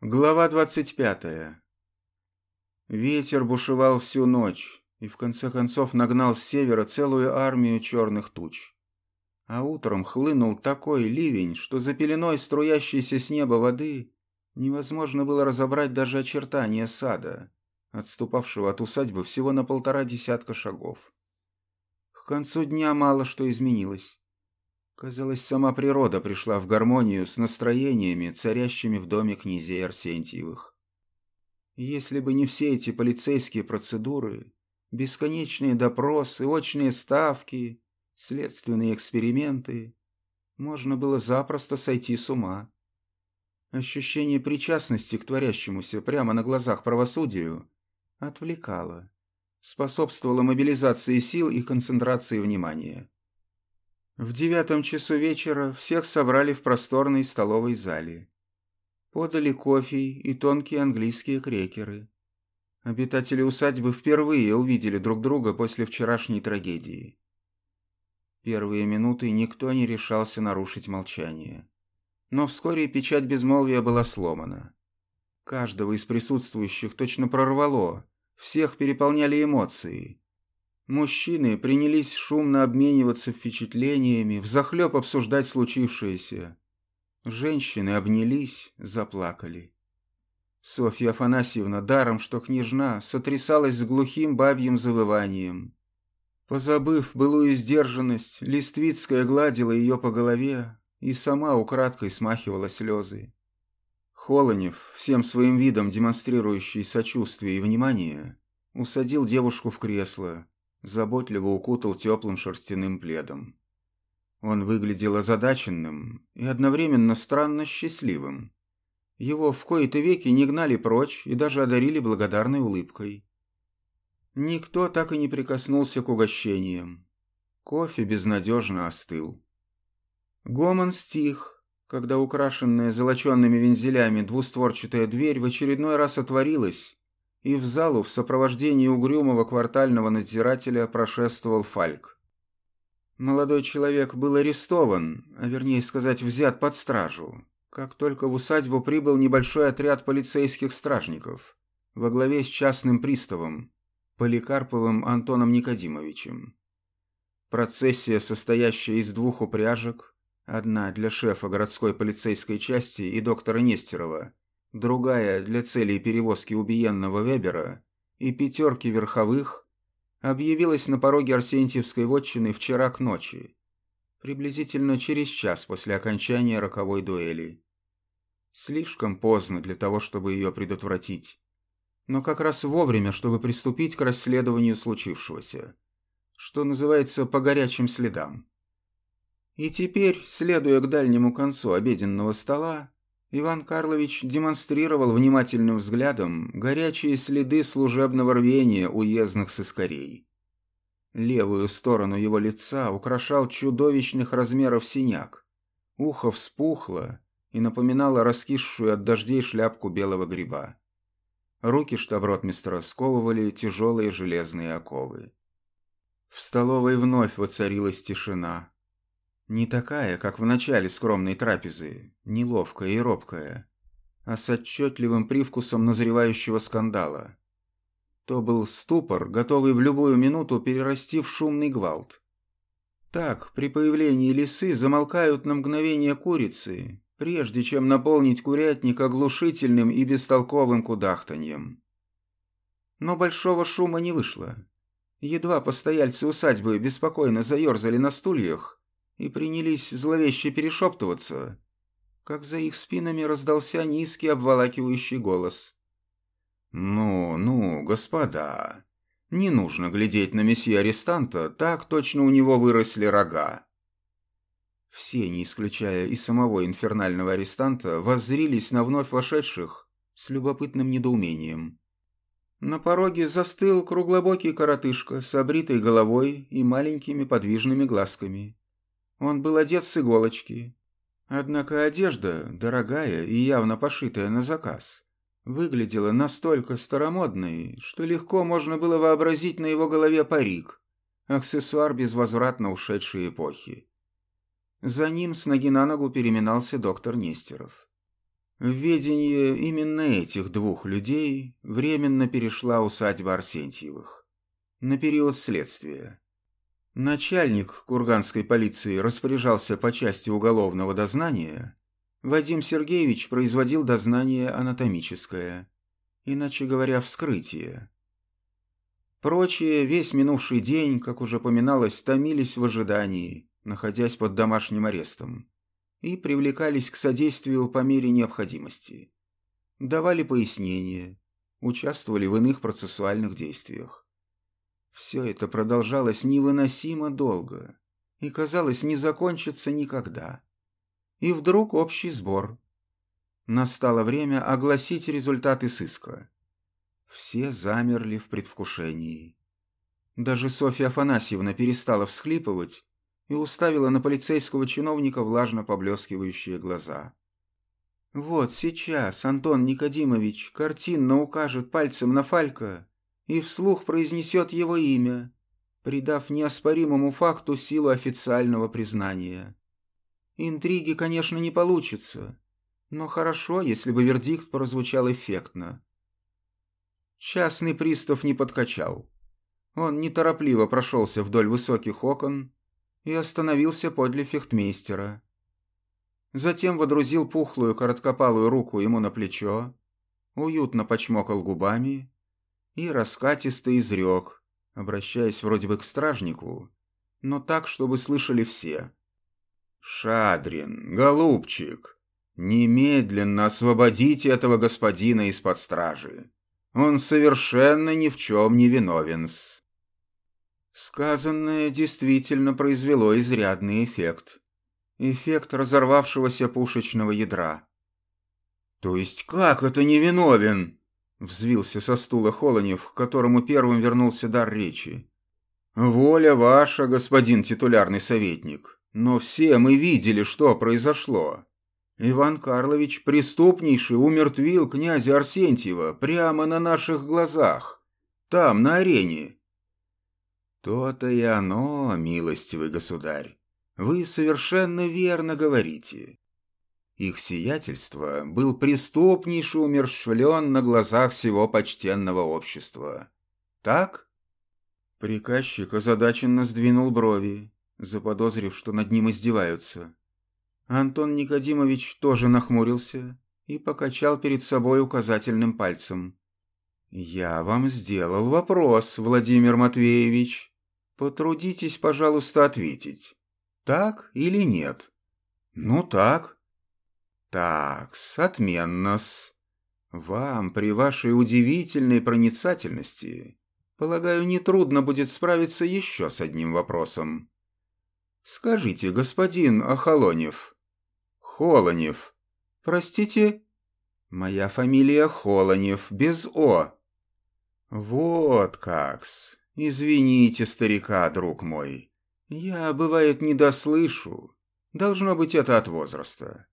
Глава двадцать пятая. Ветер бушевал всю ночь и в конце концов нагнал с севера целую армию черных туч. А утром хлынул такой ливень, что за пеленой струящейся с неба воды невозможно было разобрать даже очертания сада, отступавшего от усадьбы всего на полтора десятка шагов. К концу дня мало что изменилось. Казалось, сама природа пришла в гармонию с настроениями, царящими в доме князей Арсентьевых. Если бы не все эти полицейские процедуры, бесконечные допросы, очные ставки, следственные эксперименты, можно было запросто сойти с ума. Ощущение причастности к творящемуся прямо на глазах правосудию отвлекало, способствовало мобилизации сил и концентрации внимания. В девятом часу вечера всех собрали в просторной столовой зале. Подали кофе и тонкие английские крекеры. Обитатели усадьбы впервые увидели друг друга после вчерашней трагедии. Первые минуты никто не решался нарушить молчание. Но вскоре печать безмолвия была сломана. Каждого из присутствующих точно прорвало, всех переполняли эмоции. Мужчины принялись шумно обмениваться впечатлениями, взахлеб обсуждать случившееся. Женщины обнялись, заплакали. Софья Афанасьевна, даром что княжна, сотрясалась с глухим бабьим завыванием. Позабыв былую сдержанность, Листвицкая гладила ее по голове и сама украдкой смахивала слезы. Холонев, всем своим видом демонстрирующий сочувствие и внимание, усадил девушку в кресло, заботливо укутал теплым шерстяным пледом. Он выглядел озадаченным и одновременно странно счастливым. Его в кои-то веки не гнали прочь и даже одарили благодарной улыбкой. Никто так и не прикоснулся к угощениям. Кофе безнадежно остыл. Гомон стих, когда украшенная золоченными вензелями двустворчатая дверь в очередной раз отворилась, и в залу в сопровождении угрюмого квартального надзирателя прошествовал Фальк. Молодой человек был арестован, а вернее сказать, взят под стражу, как только в усадьбу прибыл небольшой отряд полицейских стражников во главе с частным приставом Поликарповым Антоном Никодимовичем. Процессия, состоящая из двух упряжек, одна для шефа городской полицейской части и доктора Нестерова, другая для целей перевозки убиенного Вебера и пятерки верховых, объявилась на пороге Арсентьевской вотчины вчера к ночи, приблизительно через час после окончания роковой дуэли. Слишком поздно для того, чтобы ее предотвратить, но как раз вовремя, чтобы приступить к расследованию случившегося, что называется по горячим следам. И теперь, следуя к дальнему концу обеденного стола, Иван Карлович демонстрировал внимательным взглядом горячие следы служебного рвения уездных сыскарей. Левую сторону его лица украшал чудовищных размеров синяк. Ухо вспухло и напоминало раскисшую от дождей шляпку белого гриба. Руки штаб-ротмистра сковывали тяжелые железные оковы. В столовой вновь воцарилась тишина. Не такая, как в начале скромной трапезы, неловкая и робкая, а с отчетливым привкусом назревающего скандала. То был ступор, готовый в любую минуту перерасти в шумный гвалт. Так, при появлении лисы замолкают на мгновение курицы, прежде чем наполнить курятник оглушительным и бестолковым кудахтаньем. Но большого шума не вышло. Едва постояльцы усадьбы беспокойно заерзали на стульях, и принялись зловеще перешептываться, как за их спинами раздался низкий обволакивающий голос. «Ну, ну, господа, не нужно глядеть на месье арестанта, так точно у него выросли рога». Все, не исключая и самого инфернального арестанта, воззрились на вновь вошедших с любопытным недоумением. На пороге застыл круглобокий коротышка с обритой головой и маленькими подвижными глазками. Он был одет с иголочки. Однако одежда, дорогая и явно пошитая на заказ, выглядела настолько старомодной, что легко можно было вообразить на его голове парик, аксессуар безвозвратно ушедшей эпохи. За ним с ноги на ногу переминался доктор Нестеров. В ведение именно этих двух людей временно перешла усадьба Арсентьевых. На период следствия. Начальник курганской полиции распоряжался по части уголовного дознания, Вадим Сергеевич производил дознание анатомическое, иначе говоря, вскрытие. Прочие весь минувший день, как уже поминалось, томились в ожидании, находясь под домашним арестом, и привлекались к содействию по мере необходимости. Давали пояснения, участвовали в иных процессуальных действиях. Все это продолжалось невыносимо долго и, казалось, не закончится никогда. И вдруг общий сбор. Настало время огласить результаты сыска. Все замерли в предвкушении. Даже Софья Афанасьевна перестала всхлипывать и уставила на полицейского чиновника влажно поблескивающие глаза. Вот сейчас Антон Никодимович картинно укажет пальцем на Фалька и вслух произнесет его имя, придав неоспоримому факту силу официального признания. Интриги, конечно, не получится, но хорошо, если бы вердикт прозвучал эффектно. Частный пристав не подкачал. Он неторопливо прошелся вдоль высоких окон и остановился подле фехтмейстера. Затем водрузил пухлую короткопалую руку ему на плечо, уютно почмокал губами и раскатисто изрек, обращаясь вроде бы к стражнику, но так, чтобы слышали все. «Шадрин, голубчик, немедленно освободите этого господина из-под стражи. Он совершенно ни в чем не виновен-с». Сказанное действительно произвело изрядный эффект. Эффект разорвавшегося пушечного ядра. «То есть как это невиновен?» Взвился со стула Холонев, к которому первым вернулся дар речи. «Воля ваша, господин титулярный советник, но все мы видели, что произошло. Иван Карлович преступнейший умертвил князя Арсентьева прямо на наших глазах, там, на арене». «То-то и оно, милостивый государь, вы совершенно верно говорите. Их сиятельство был преступнейше умерщвлен на глазах всего почтенного общества. Так? Приказчик озадаченно сдвинул брови, заподозрив, что над ним издеваются. Антон Никодимович тоже нахмурился и покачал перед собой указательным пальцем. «Я вам сделал вопрос, Владимир Матвеевич. Потрудитесь, пожалуйста, ответить. Так или нет?» «Ну так», «Так-с, отменно-с. Вам при вашей удивительной проницательности, полагаю, нетрудно будет справиться еще с одним вопросом. Скажите, господин Охолонев...» «Холонев. Простите?» «Моя фамилия Холонев, без «о». «Вот как-с. Извините, старика, друг мой. Я, бывает, не дослышу. Должно быть, это от возраста.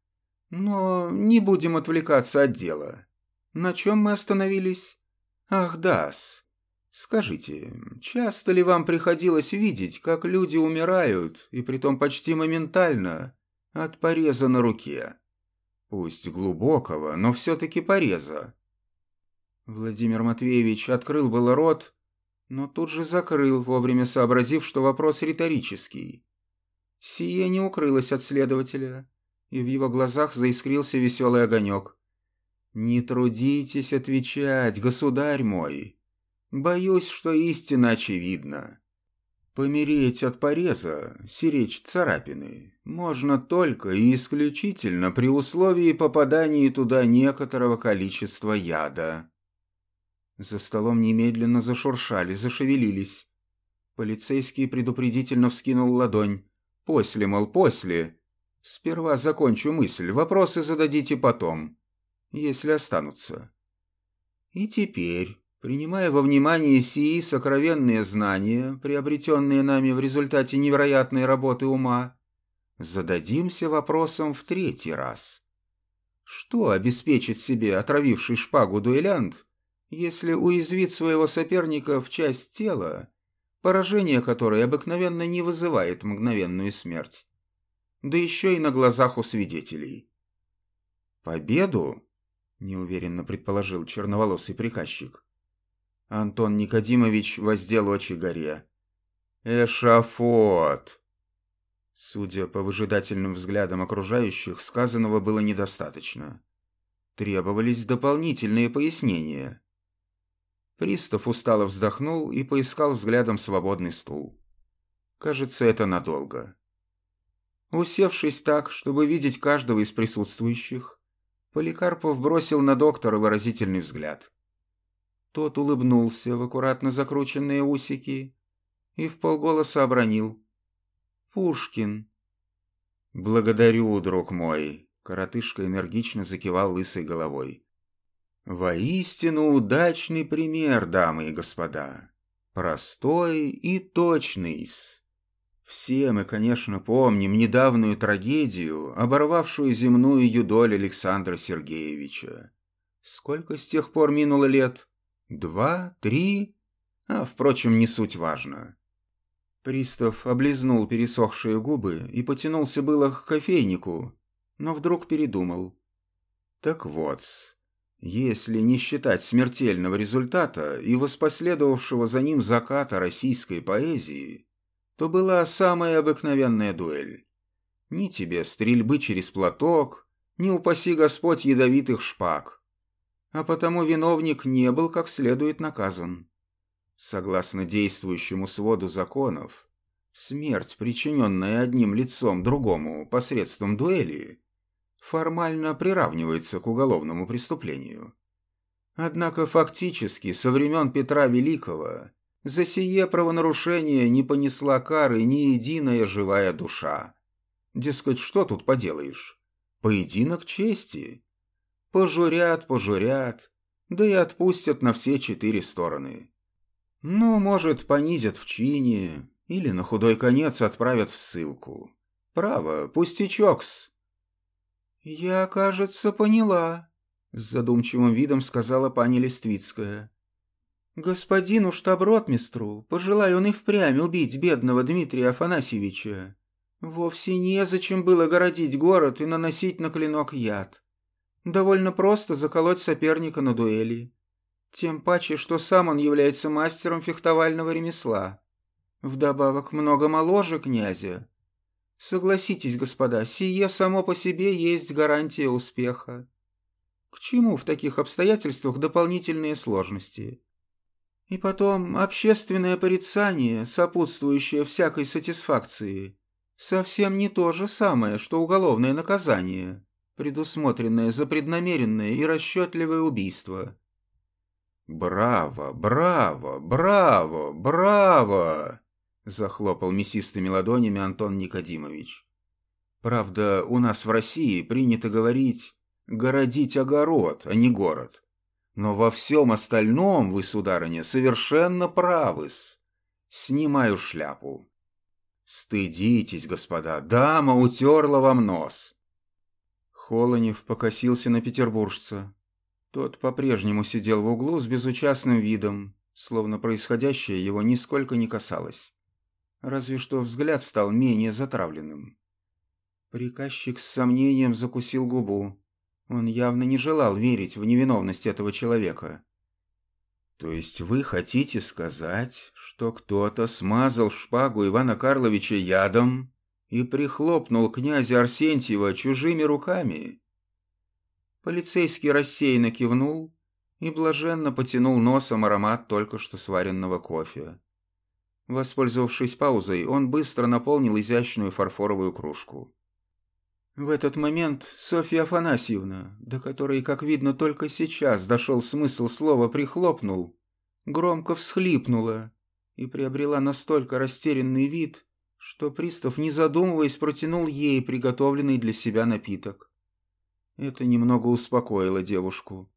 Но не будем отвлекаться от дела. На чем мы остановились? Ах, да-с. Скажите, часто ли вам приходилось видеть, как люди умирают, и притом почти моментально, от пореза на руке? Пусть глубокого, но все-таки пореза. Владимир Матвеевич открыл было рот, но тут же закрыл, вовремя сообразив, что вопрос риторический. Сие не укрылось от следователя и в его глазах заискрился веселый огонек. «Не трудитесь отвечать, государь мой. Боюсь, что истина очевидна. Помереть от пореза, сиречь царапины, можно только и исключительно при условии попадания туда некоторого количества яда». За столом немедленно зашуршали, зашевелились. Полицейский предупредительно вскинул ладонь. «После, мол, после!» Сперва закончу мысль, вопросы зададите потом, если останутся. И теперь, принимая во внимание сии сокровенные знания, приобретенные нами в результате невероятной работы ума, зададимся вопросом в третий раз. Что обеспечит себе отравивший шпагу дуэлянт, если уязвит своего соперника в часть тела, поражение которой обыкновенно не вызывает мгновенную смерть? Да еще и на глазах у свидетелей. «Победу?» — неуверенно предположил черноволосый приказчик. Антон Никодимович воздел очи горе. «Эшафот!» Судя по выжидательным взглядам окружающих, сказанного было недостаточно. Требовались дополнительные пояснения. Пристав устало вздохнул и поискал взглядом свободный стул. Кажется, это надолго. Усевшись так, чтобы видеть каждого из присутствующих, Поликарпов бросил на доктора выразительный взгляд. Тот улыбнулся в аккуратно закрученные усики и в полголоса обронил. «Пушкин». «Благодарю, друг мой», — коротышка энергично закивал лысой головой. «Воистину удачный пример, дамы и господа. Простой и точный -с. Все мы, конечно, помним недавнюю трагедию, оборвавшую земную юдоль Александра Сергеевича. Сколько с тех пор минуло лет? Два? Три? А, впрочем, не суть важно. Пристав облизнул пересохшие губы и потянулся было к кофейнику, но вдруг передумал. Так вот, если не считать смертельного результата и воспоследовавшего за ним заката российской поэзии, то была самая обыкновенная дуэль. Ни тебе стрельбы через платок, ни упаси Господь ядовитых шпаг. А потому виновник не был как следует наказан. Согласно действующему своду законов, смерть, причиненная одним лицом другому посредством дуэли, формально приравнивается к уголовному преступлению. Однако фактически со времен Петра Великого за сие правонарушение не понесла кары ни единая живая душа. Дескать, что тут поделаешь? Поединок чести. Пожурят, пожурят, да и отпустят на все четыре стороны. Ну, может, понизят в чине или на худой конец отправят в ссылку. Право, пустячокс. «Я, кажется, поняла», — с задумчивым видом сказала пани Листвицкая. «Господину штаб-ротмистру, пожелай он и впрямь убить бедного Дмитрия Афанасьевича. Вовсе незачем было городить город и наносить на клинок яд. Довольно просто заколоть соперника на дуэли. Тем паче, что сам он является мастером фехтовального ремесла. Вдобавок много моложе князя. Согласитесь, господа, сие само по себе есть гарантия успеха. К чему в таких обстоятельствах дополнительные сложности? И потом, общественное порицание, сопутствующее всякой сатисфакции, совсем не то же самое, что уголовное наказание, предусмотренное за преднамеренное и расчетливое убийство. «Браво, браво, браво, браво!» — захлопал мясистыми ладонями Антон Никодимович. «Правда, у нас в России принято говорить «городить огород», а не «город». Но во всем остальном вы, сударыня, совершенно правы-с. Снимаю шляпу. Стыдитесь, господа, дама утерла вам нос. Холонев покосился на петербуржца. Тот по-прежнему сидел в углу с безучастным видом, словно происходящее его нисколько не касалось. Разве что взгляд стал менее затравленным. Приказчик с сомнением закусил губу. Он явно не желал верить в невиновность этого человека. «То есть вы хотите сказать, что кто-то смазал шпагу Ивана Карловича ядом и прихлопнул князя Арсентьева чужими руками?» Полицейский рассеянно кивнул и блаженно потянул носом аромат только что сваренного кофе. Воспользовавшись паузой, он быстро наполнил изящную фарфоровую кружку. В этот момент Софья Афанасьевна, до которой, как видно, только сейчас дошел смысл слова «прихлопнул», громко всхлипнула и приобрела настолько растерянный вид, что пристав, не задумываясь, протянул ей приготовленный для себя напиток. Это немного успокоило девушку.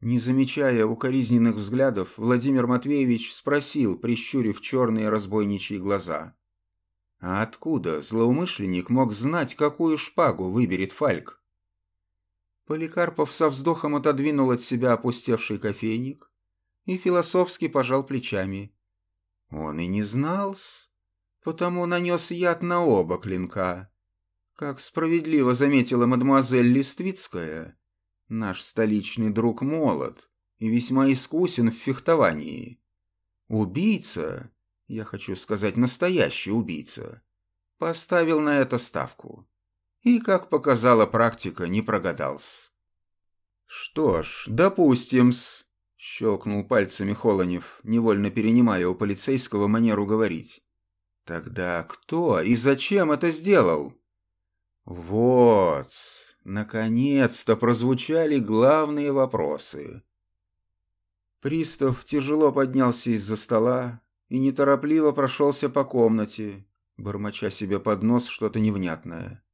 Не замечая укоризненных взглядов, Владимир Матвеевич спросил, прищурив черные разбойничьи глаза. «А откуда злоумышленник мог знать, какую шпагу выберет Фальк?» Поликарпов со вздохом отодвинул от себя опустевший кофейник и философски пожал плечами. Он и не знал-с, потому нанес яд на оба клинка. Как справедливо заметила мадемуазель Листвицкая, наш столичный друг молод и весьма искусен в фехтовании. Убийца, я хочу сказать настоящий убийца, поставил на это ставку. И, как показала практика, не прогадался. «Что ж, допустим-с», — щелкнул пальцами Холонев, невольно перенимая у полицейского манеру говорить. «Тогда кто и зачем это сделал?» Вот, наконец-то прозвучали главные вопросы. Пристав тяжело поднялся из-за стола и неторопливо прошелся по комнате, бормоча себе под нос что-то невнятное.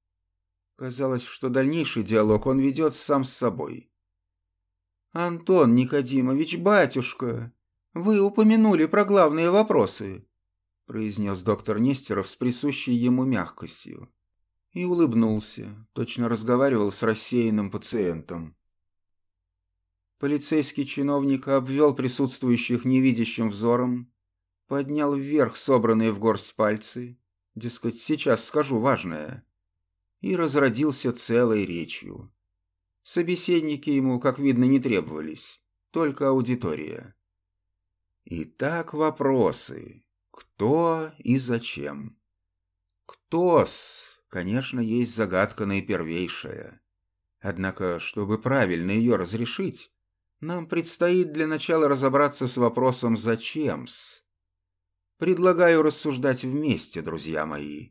Казалось, что дальнейший диалог он ведет сам с собой. «Антон Никодимович, батюшка, вы упомянули про главные вопросы», произнес доктор Нестеров с присущей ему мягкостью и улыбнулся, точно разговаривал с рассеянным пациентом. Полицейский чиновник обвел присутствующих невидящим взором, поднял вверх собранные в горсть пальцы, дескать, сейчас скажу важное, и разродился целой речью. Собеседники ему, как видно, не требовались, только аудитория. Итак, вопросы. Кто и зачем? Кто-с конечно, есть загадка наипервейшая. Однако, чтобы правильно ее разрешить, нам предстоит для начала разобраться с вопросом «зачем-с?». Предлагаю рассуждать вместе, друзья мои.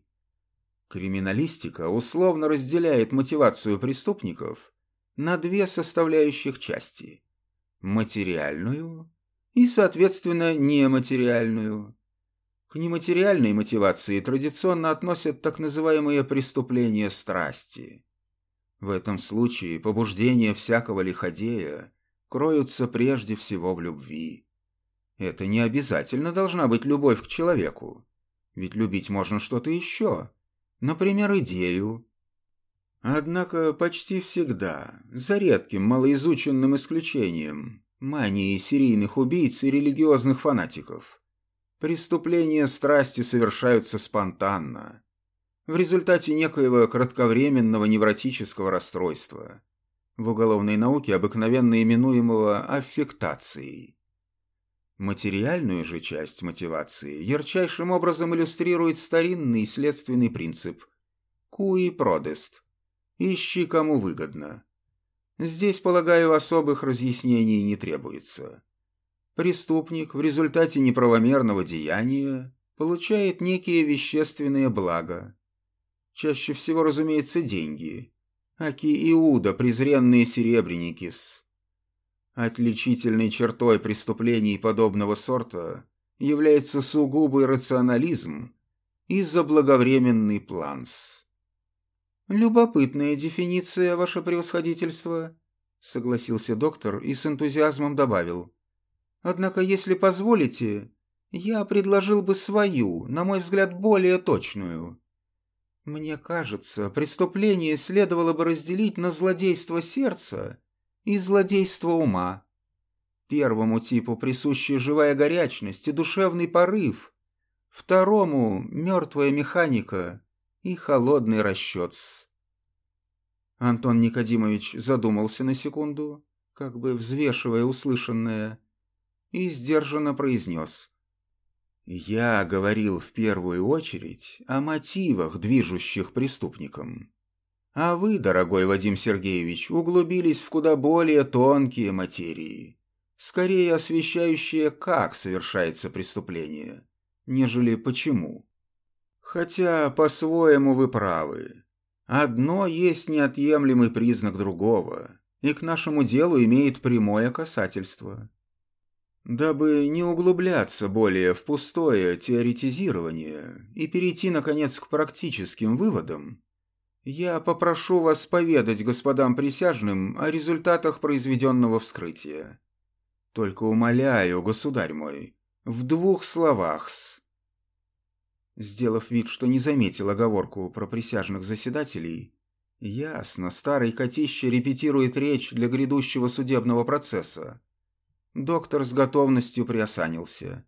Криминалистика условно разделяет мотивацию преступников на две составляющих части – материальную и, соответственно, нематериальную. К нематериальной мотивации традиционно относят так называемые преступления страсти. В этом случае побуждения всякого лиходея кроются прежде всего в любви. Это не обязательно должна быть любовь к человеку, ведь любить можно что-то еще, например, идею. Однако почти всегда, за редким малоизученным исключением, мании серийных убийц и религиозных фанатиков – Преступления страсти совершаются спонтанно, в результате некоего кратковременного невротического расстройства, в уголовной науке обыкновенно именуемого аффектацией. Материальную же часть мотивации ярчайшим образом иллюстрирует старинный следственный принцип «куи продест» – «ищи кому выгодно». Здесь, полагаю, особых разъяснений не требуется. Преступник в результате неправомерного деяния получает некие вещественные блага. Чаще всего, разумеется, деньги. Аки Иуда, презренные серебряникис. Отличительной чертой преступлений подобного сорта является сугубый рационализм и заблаговременный планс. «Любопытная дефиниция, ваше превосходительство», — согласился доктор и с энтузиазмом добавил. Однако, если позволите, я предложил бы свою, на мой взгляд, более точную. Мне кажется, преступление следовало бы разделить на злодейство сердца и злодейство ума. Первому типу присущи живая горячность и душевный порыв, второму — мертвая механика и холодный расчет. Антон Никодимович задумался на секунду, как бы взвешивая услышанное, и сдержанно произнес. «Я говорил в первую очередь о мотивах, движущих преступником. А вы, дорогой Вадим Сергеевич, углубились в куда более тонкие материи, скорее освещающие, как совершается преступление, нежели почему. Хотя, по-своему, вы правы. Одно есть неотъемлемый признак другого, и к нашему делу имеет прямое касательство. Дабы не углубляться более в пустое теоретизирование и перейти, наконец, к практическим выводам, я попрошу вас поведать господам присяжным о результатах произведенного вскрытия. Только умоляю, государь мой, в двух словах-с. Сделав вид, что не заметил оговорку про присяжных заседателей, ясно, старый котище репетирует речь для грядущего судебного процесса, Доктор с готовностью приосанился.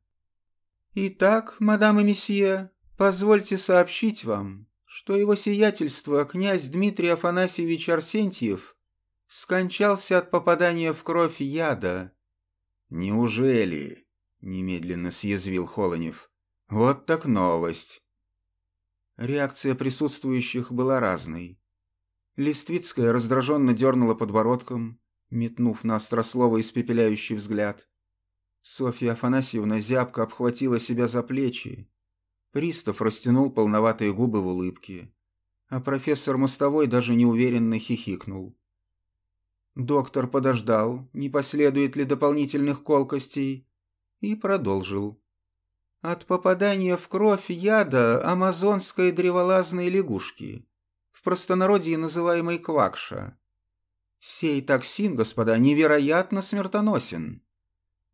«Итак, мадам и месье, позвольте сообщить вам, что его сиятельство, князь Дмитрий Афанасьевич Арсентьев, скончался от попадания в кровь яда. «Неужели?» — немедленно съязвил Холонев. «Вот так новость!» Реакция присутствующих была разной. Листвицкая раздраженно дернула подбородком, метнув на острослово испепеляющий взгляд. Софья Афанасьевна зябко обхватила себя за плечи. Пристав растянул полноватые губы в улыбке, а профессор Мостовой даже неуверенно хихикнул. Доктор подождал, не последует ли дополнительных колкостей, и продолжил. От попадания в кровь яда амазонской древолазной лягушки простонародье называемый квакша. Сей токсин, господа, невероятно смертоносен.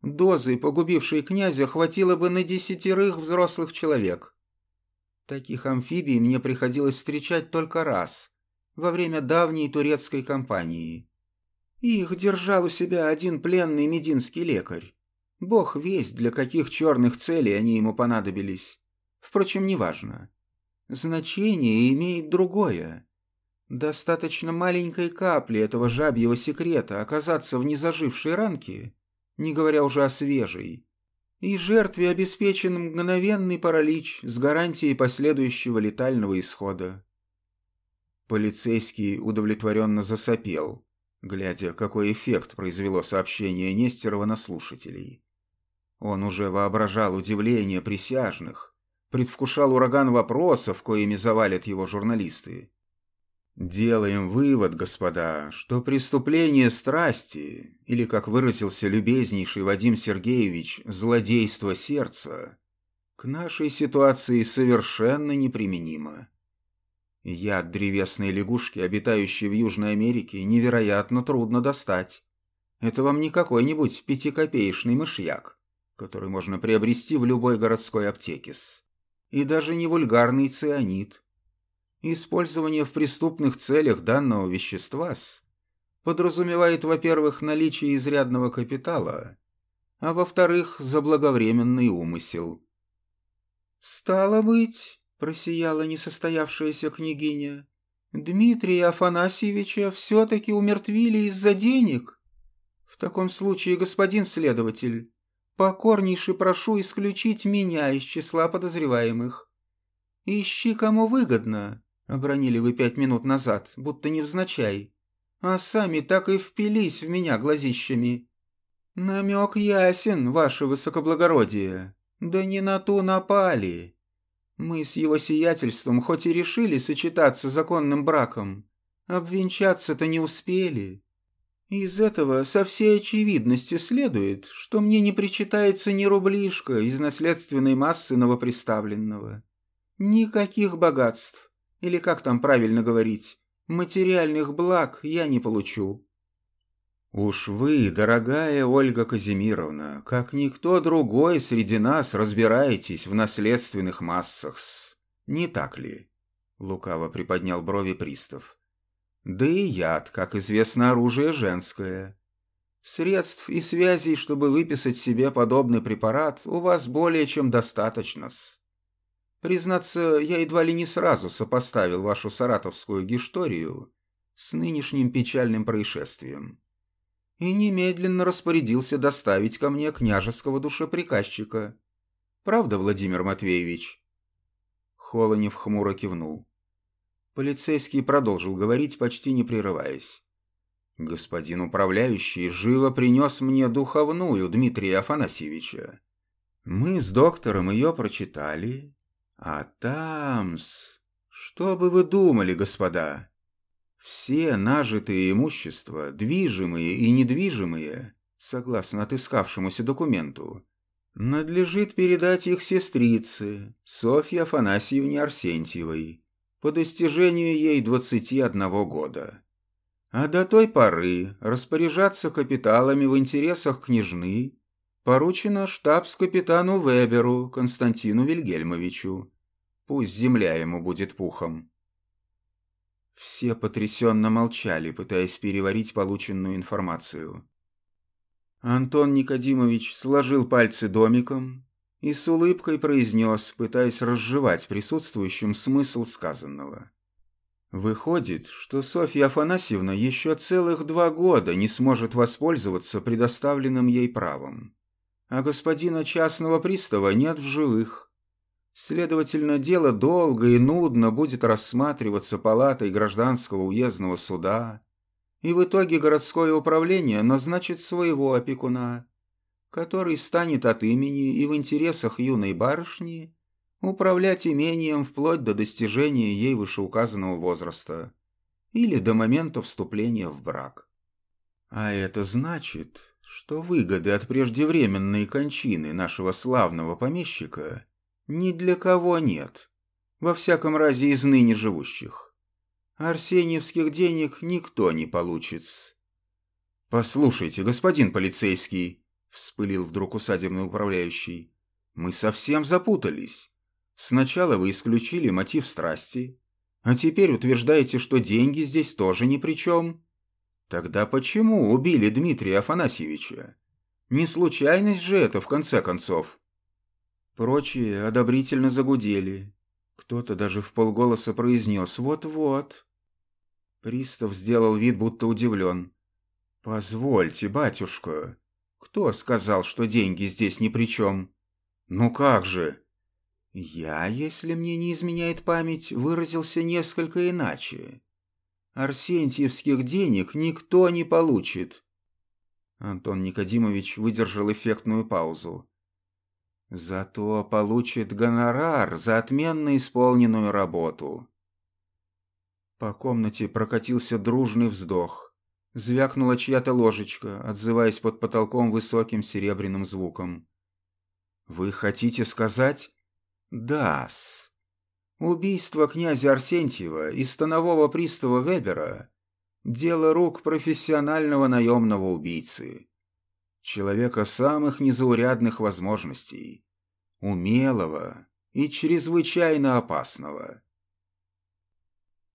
Дозы, погубившей князя, хватило бы на десятерых взрослых человек. Таких амфибий мне приходилось встречать только раз, во время давней турецкой кампании. Их держал у себя один пленный мединский лекарь. Бог весть, для каких черных целей они ему понадобились. Впрочем, неважно. Значение имеет другое. Достаточно маленькой капли этого жабьего секрета оказаться в незажившей ранке, не говоря уже о свежей, и жертве обеспечен мгновенный паралич с гарантией последующего летального исхода. Полицейский удовлетворенно засопел, глядя, какой эффект произвело сообщение Нестерова на слушателей. Он уже воображал удивление присяжных, предвкушал ураган вопросов, коими завалят его журналисты. Делаем вывод, господа, что преступление страсти, или, как выразился любезнейший Вадим Сергеевич, злодейство сердца, к нашей ситуации совершенно неприменимо. Яд древесной лягушки, обитающей в Южной Америке, невероятно трудно достать. Это вам не какой-нибудь пятикопеечный мышьяк, который можно приобрести в любой городской аптеке и даже не вульгарный цианид. Использование в преступных целях данного вещества подразумевает, во-первых, наличие изрядного капитала, а во-вторых, заблаговременный умысел. «Стало быть», — просияла несостоявшаяся княгиня, «Дмитрия Афанасьевича все-таки умертвили из-за денег? В таком случае, господин следователь, Покорнейше прошу исключить меня из числа подозреваемых. Ищи, кому выгодно, — обронили вы пять минут назад, будто невзначай, а сами так и впились в меня глазищами. Намек ясен, ваше высокоблагородие, да не на ту напали. Мы с его сиятельством хоть и решили сочетаться законным браком, обвенчаться-то не успели. Из этого со всей очевидностью следует, что мне не причитается ни рублишка из наследственной массы новоприставленного. Никаких богатств, или как там правильно говорить, материальных благ я не получу. Уж вы, дорогая Ольга Казимировна, как никто другой среди нас разбираетесь в наследственных массах, не так ли? Лукаво приподнял брови пристав. Да и яд, как известно, оружие женское. Средств и связей, чтобы выписать себе подобный препарат, у вас более чем достаточно -с. Признаться, я едва ли не сразу сопоставил вашу саратовскую гисторию с нынешним печальным происшествием и немедленно распорядился доставить ко мне княжеского душеприказчика. Правда, Владимир Матвеевич?» Холонев хмуро кивнул. Полицейский продолжил говорить, почти не прерываясь. «Господин управляющий живо принес мне духовную Дмитрия Афанасьевича. Мы с доктором ее прочитали, а там-с... Что бы вы думали, господа? Все нажитые имущества, движимые и недвижимые, согласно отыскавшемуся документу, надлежит передать их сестрице, Софье Афанасьевне Арсентьевой, по достижению ей 21 года. А до той поры распоряжаться капиталами в интересах княжны поручено штабс-капитану Веберу Константину Вильгельмовичу. Пусть земля ему будет пухом. Все потрясенно молчали, пытаясь переварить полученную информацию. Антон Никодимович сложил пальцы домиком и с улыбкой произнес, пытаясь разжевать присутствующим смысл сказанного. Выходит, что Софья Афанасьевна еще целых два года не сможет воспользоваться предоставленным ей правом. А господина частного пристава нет в живых. Следовательно, дело долго и нудно будет рассматриваться палатой гражданского уездного суда, и в итоге городское управление назначит своего опекуна, который станет от имени и в интересах юной барышни управлять имением вплоть до достижения ей вышеуказанного возраста или до момента вступления в брак. А это значит, что выгоды от преждевременной кончины нашего славного помещика ни для кого нет, во всяком разе из ныне живущих. Арсеньевских денег никто не получит. «Послушайте, господин полицейский», — вспылил вдруг усадебный управляющий, — «мы совсем запутались. Сначала вы исключили мотив страсти, а теперь утверждаете, что деньги здесь тоже ни при чем. Тогда почему убили Дмитрия Афанасьевича? Не случайность же это, в конце концов?» Прочие одобрительно загудели. Кто-то даже в полголоса произнес «вот-вот». Пристав сделал вид, будто удивлен. «Позвольте, батюшка, кто сказал, что деньги здесь ни при чем?» «Ну как же?» «Я, если мне не изменяет память, выразился несколько иначе. Арсентьевских денег никто не получит». Антон Никодимович выдержал эффектную паузу. Зато получит гонорар за отменно исполненную работу. По комнате прокатился дружный вздох. Звякнула чья-то ложечка, отзываясь под потолком высоким серебряным звуком. «Вы хотите сказать?» «Да-с. Убийство князя Арсентьева и станового пристава Вебера – дело рук профессионального наемного убийцы человека самых незаурядных возможностей, умелого и чрезвычайно опасного.